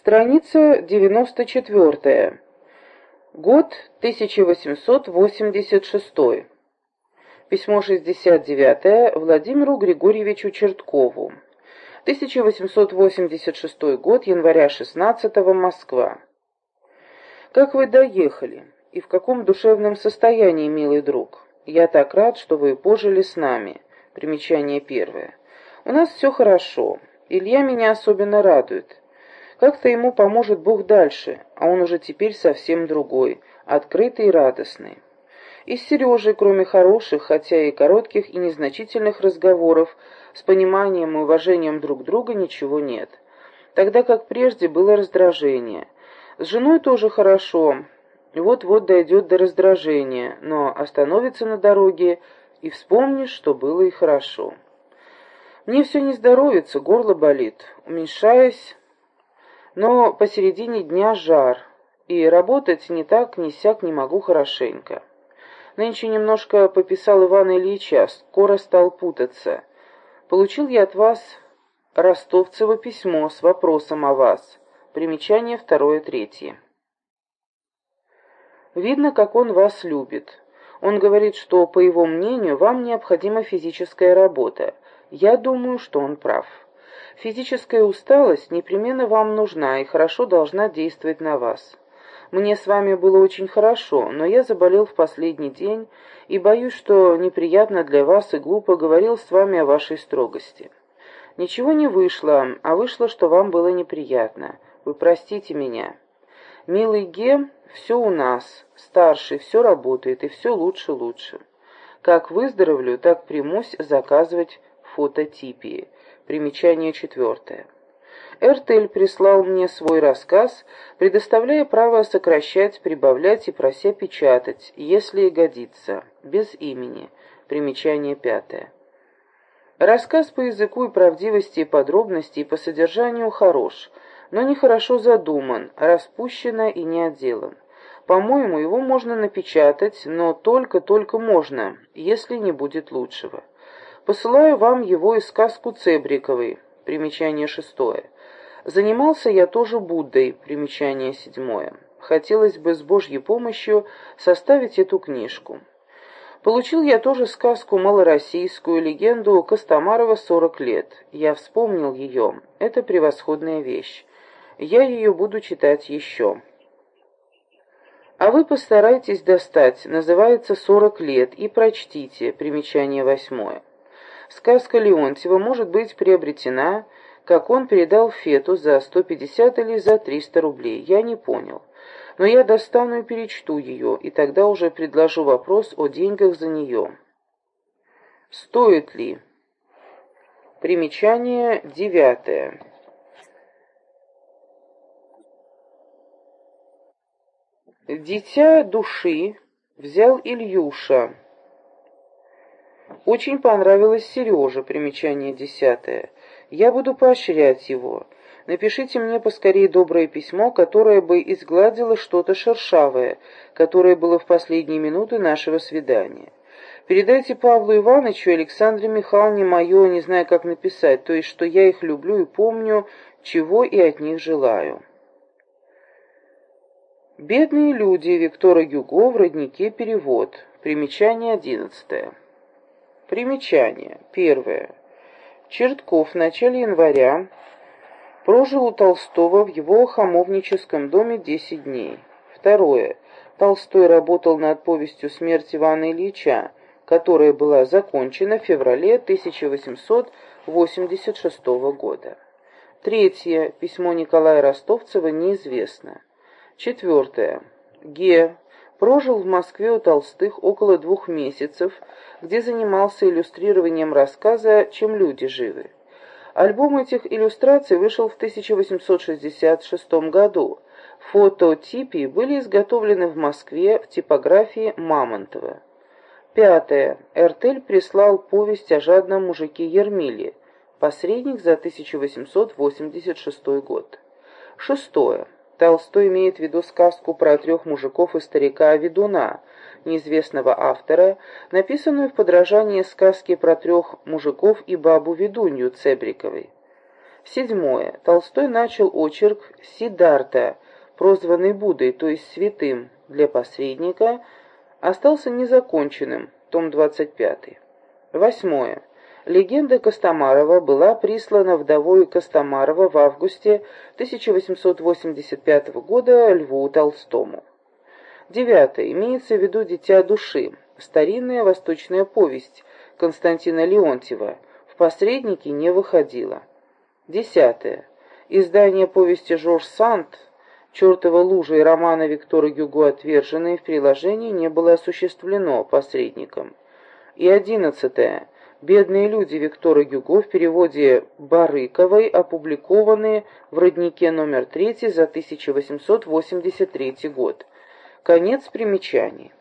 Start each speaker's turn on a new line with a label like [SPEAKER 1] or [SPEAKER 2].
[SPEAKER 1] Страница 94. Год 1886. Письмо 69 Владимиру Григорьевичу Черткову. 1886 год, января 16 Москва. Как вы доехали? И в каком душевном состоянии, милый друг? Я так рад, что вы пожили с нами. Примечание первое. У нас все хорошо. Илья меня особенно радует. Как-то ему поможет Бог дальше, а он уже теперь совсем другой, открытый и радостный. И с Сережей, кроме хороших, хотя и коротких и незначительных разговоров, с пониманием и уважением друг друга ничего нет. Тогда как прежде было раздражение. С женой тоже хорошо, вот-вот дойдет до раздражения, но остановится на дороге и вспомнишь, что было и хорошо. Мне все не здоровится, горло болит. Уменьшаясь, но посередине дня жар, и работать ни так, ни сяк не могу хорошенько. Нынче немножко пописал Ивана Ильича, скоро стал путаться. Получил я от вас Ростовцево письмо с вопросом о вас. Примечание второе-третье. Видно, как он вас любит. Он говорит, что, по его мнению, вам необходима физическая работа. Я думаю, что он прав. Физическая усталость непременно вам нужна и хорошо должна действовать на вас. Мне с вами было очень хорошо, но я заболел в последний день и боюсь, что неприятно для вас и глупо говорил с вами о вашей строгости. Ничего не вышло, а вышло, что вам было неприятно. Вы простите меня. Милый Ге, все у нас, старший, все работает и все лучше-лучше. Как выздоровлю, так примусь заказывать фототипии. Примечание четвертое. Эртель прислал мне свой рассказ, предоставляя право сокращать, прибавлять и прося печатать, если годится, без имени. Примечание пятое. Рассказ по языку и правдивости и подробности и по содержанию хорош, но нехорошо задуман, распущено и не отделан. По-моему, его можно напечатать, но только-только можно, если не будет лучшего. Посылаю вам его и сказку Цебриковой. Примечание шестое. Занимался я тоже Буддой. Примечание седьмое. Хотелось бы с Божьей помощью составить эту книжку. Получил я тоже сказку малороссийскую, легенду Костомарова «Сорок лет». Я вспомнил ее. Это превосходная вещь. Я ее буду читать еще. А вы постарайтесь достать, называется «Сорок лет», и прочтите, примечание восьмое. Сказка Леонтьева может быть приобретена, как он передал Фету за 150 или за 300 рублей. Я не понял. Но я достану и перечту ее, и тогда уже предложу вопрос о деньгах за нее. Стоит ли? Примечание девятое. Дитя души взял Ильюша. Очень понравилось Сереже, примечание десятое. Я буду поощрять его. Напишите мне поскорее доброе письмо, которое бы изгладило что-то шершавое, которое было в последние минуты нашего свидания. Передайте Павлу Ивановичу и Александре Михайловне мое, не знаю, как написать, то есть, что я их люблю и помню, чего и от них желаю. «Бедные люди» Виктора Гюго в роднике перевод. Примечание одиннадцатое. Примечание. Первое. Чертков в начале января прожил у Толстого в его хамовническом доме 10 дней. Второе. Толстой работал над повестью «Смерть Ивана Ильича», которая была закончена в феврале 1886 года. Третье. Письмо Николая Ростовцева неизвестно. Четвертое. Ге прожил в Москве у Толстых около двух месяцев, где занимался иллюстрированием рассказа «Чем люди живы». Альбом этих иллюстраций вышел в 1866 году. Фототипии были изготовлены в Москве в типографии Мамонтова. Пятое. Эртель прислал повесть о жадном мужике Ермиле. Посредник за 1886 год. Шестое. Толстой имеет в виду сказку про трех мужиков и старика-ведуна, неизвестного автора, написанную в подражании сказке про трех мужиков и бабу-ведунью Цебриковой. Седьмое. Толстой начал очерк Сидарта, прозванный Буддой, то есть святым, для посредника, остался незаконченным, том 25. Восьмое. Легенда Костомарова была прислана вдовой Костомарова в августе 1885 года Льву Толстому. Девятое. Имеется в виду «Дитя души», старинная восточная повесть Константина Леонтьева, в посреднике не выходила. Десятое. Издание повести Жорж Санд «Чертова лужа» и романа Виктора Гюго «Отверженные» в приложении не было осуществлено посредником. И одиннадцатое. «Бедные люди» Виктора Гюго в переводе Барыковой, опубликованные в «Роднике номер 3» за 1883 год. Конец примечаний.